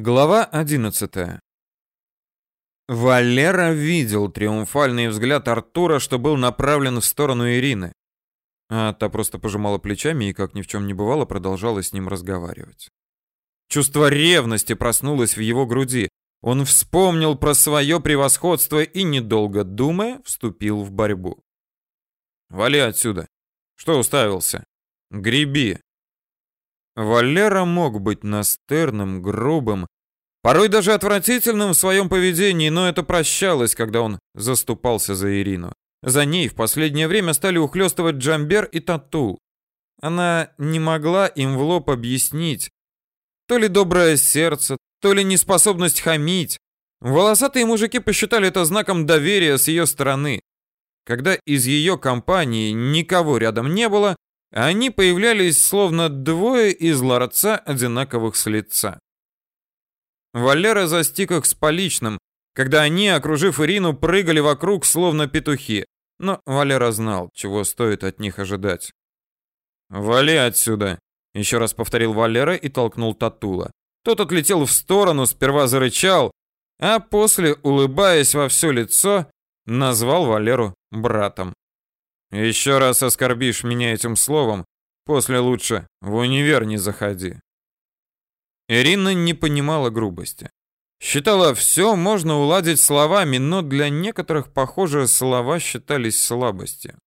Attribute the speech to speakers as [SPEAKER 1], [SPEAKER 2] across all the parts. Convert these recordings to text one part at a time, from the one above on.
[SPEAKER 1] Глава 11. Валера видел триумфальный взгляд Артура, что был направлен в сторону Ирины. А та просто пожимала плечами и, как ни в чем не бывало, продолжала с ним разговаривать. Чувство ревности проснулось в его груди. Он вспомнил про свое превосходство и, недолго думая, вступил в борьбу. «Вали отсюда! Что уставился? Греби!» Валера мог быть настырным, грубым, порой даже отвратительным в своем поведении, но это прощалось, когда он заступался за Ирину. За ней в последнее время стали ухлёстывать Джамбер и Татул. Она не могла им в лоб объяснить, то ли доброе сердце, то ли неспособность хамить. Волосатые мужики посчитали это знаком доверия с ее стороны. Когда из ее компании никого рядом не было, они появлялись словно двое из ларца одинаковых с лица. Валера застиг их с поличным, когда они, окружив Ирину, прыгали вокруг, словно петухи. Но Валера знал, чего стоит от них ожидать. «Вали отсюда!» — еще раз повторил Валера и толкнул Татула. Тот отлетел в сторону, сперва зарычал, а после, улыбаясь во все лицо, назвал Валеру братом. Еще раз оскорбишь меня этим словом, после лучше в универ не заходи. Ирина не понимала грубости. Считала, все можно уладить словами, но для некоторых, похоже, слова считались слабостью.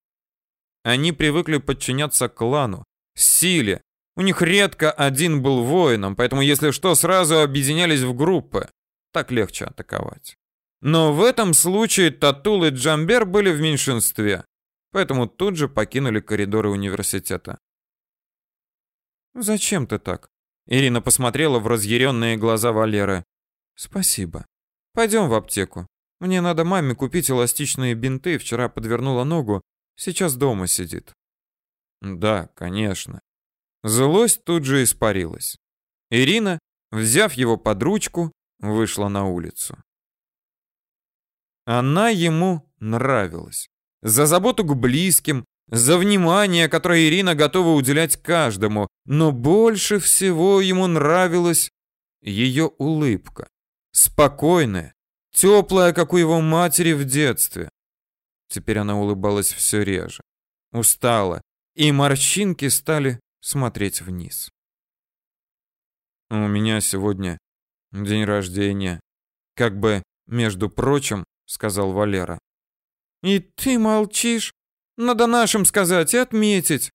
[SPEAKER 1] Они привыкли подчиняться клану, силе. У них редко один был воином, поэтому, если что, сразу объединялись в группы. Так легче атаковать. Но в этом случае Татул и Джамбер были в меньшинстве поэтому тут же покинули коридоры университета. «Зачем ты так?» Ирина посмотрела в разъяренные глаза Валеры. «Спасибо. Пойдем в аптеку. Мне надо маме купить эластичные бинты, вчера подвернула ногу, сейчас дома сидит». «Да, конечно». Злость тут же испарилась. Ирина, взяв его под ручку, вышла на улицу. Она ему нравилась за заботу к близким, за внимание, которое Ирина готова уделять каждому, но больше всего ему нравилась ее улыбка. Спокойная, теплая, как у его матери в детстве. Теперь она улыбалась все реже. Устала, и морщинки стали смотреть вниз. У меня сегодня день рождения. Как бы, между прочим, сказал Валера. И ты молчишь? Надо нашим сказать и отметить.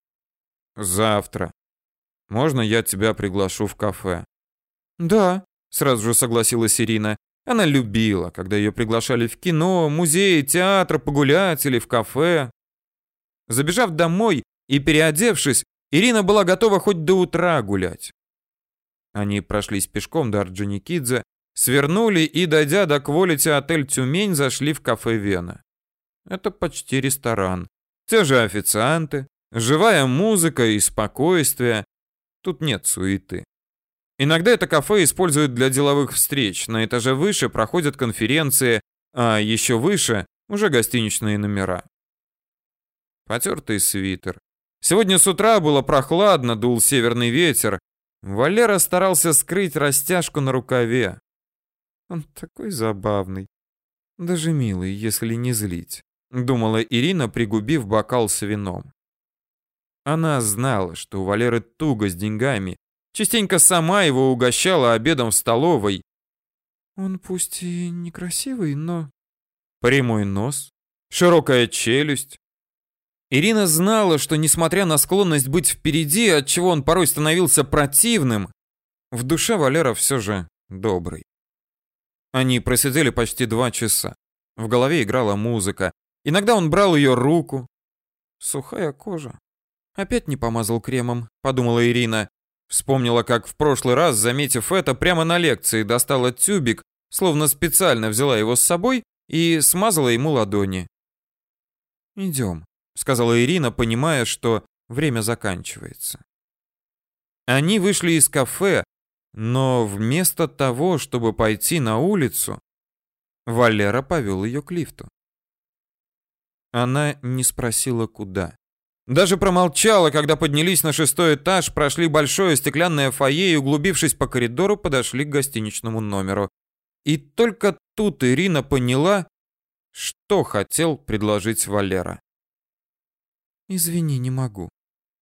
[SPEAKER 1] Завтра. Можно я тебя приглашу в кафе? Да, сразу же согласилась Ирина. Она любила, когда ее приглашали в кино, музей, театр, погулять или в кафе. Забежав домой и переодевшись, Ирина была готова хоть до утра гулять. Они прошлись пешком до Орджоникидзе, свернули и, дойдя до Квалити отель Тюмень, зашли в кафе Вена. Это почти ресторан. Те же официанты, живая музыка и спокойствие. Тут нет суеты. Иногда это кафе используют для деловых встреч. На этаже выше проходят конференции, а еще выше уже гостиничные номера. Потертый свитер. Сегодня с утра было прохладно, дул северный ветер. Валера старался скрыть растяжку на рукаве. Он такой забавный. Даже милый, если не злить думала Ирина, пригубив бокал с вином. Она знала, что у Валеры туго с деньгами, частенько сама его угощала обедом в столовой. Он пусть и некрасивый, но прямой нос, широкая челюсть. Ирина знала, что несмотря на склонность быть впереди, от чего он порой становился противным, в душе Валера все же добрый. Они просидели почти два часа. В голове играла музыка, Иногда он брал ее руку. Сухая кожа. Опять не помазал кремом, подумала Ирина. Вспомнила, как в прошлый раз, заметив это, прямо на лекции достала тюбик, словно специально взяла его с собой и смазала ему ладони. «Идем», — сказала Ирина, понимая, что время заканчивается. Они вышли из кафе, но вместо того, чтобы пойти на улицу, Валера повел ее к лифту. Она не спросила, куда. Даже промолчала, когда поднялись на шестой этаж, прошли большое стеклянное фойе и, углубившись по коридору, подошли к гостиничному номеру. И только тут Ирина поняла, что хотел предложить Валера.
[SPEAKER 2] «Извини, не могу».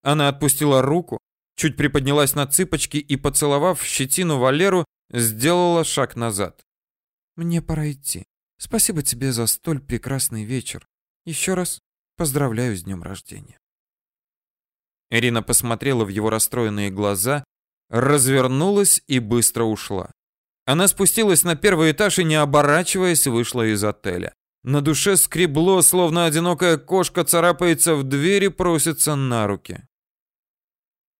[SPEAKER 1] Она отпустила руку, чуть приподнялась на цыпочки и, поцеловав щетину Валеру, сделала шаг назад.
[SPEAKER 2] «Мне пора идти. Спасибо тебе за столь прекрасный вечер. Еще раз поздравляю с днем рождения».
[SPEAKER 1] Ирина посмотрела в его расстроенные глаза, развернулась и быстро ушла. Она спустилась на первый этаж и, не оборачиваясь, вышла из отеля. На душе скребло, словно одинокая кошка царапается в дверь и просится на руки.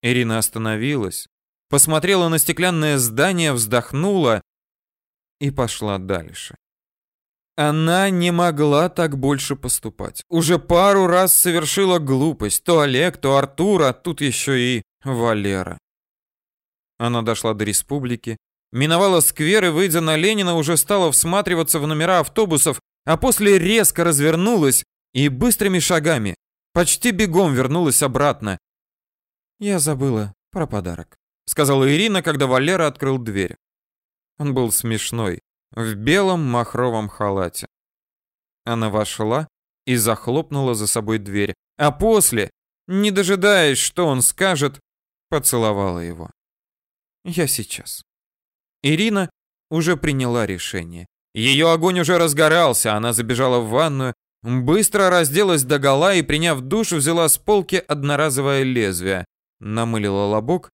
[SPEAKER 1] Ирина остановилась, посмотрела на стеклянное здание, вздохнула и пошла дальше. Она не могла так больше поступать. Уже пару раз совершила глупость. То Олег, то Артур, а тут еще и Валера. Она дошла до республики, миновала сквер и, выйдя на Ленина, уже стала всматриваться в номера автобусов, а после резко развернулась и быстрыми шагами, почти бегом вернулась обратно.
[SPEAKER 2] «Я забыла про подарок», —
[SPEAKER 1] сказала Ирина, когда Валера открыл дверь. Он был смешной в белом махровом халате. Она вошла и захлопнула за собой дверь, а после, не дожидаясь, что он скажет, поцеловала его.
[SPEAKER 2] «Я сейчас».
[SPEAKER 1] Ирина уже приняла решение. Ее огонь уже разгорался, она забежала в ванную, быстро разделась до гола и, приняв душ, взяла с полки одноразовое лезвие, намылила лобок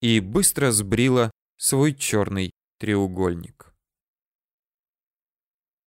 [SPEAKER 1] и быстро сбрила свой черный треугольник.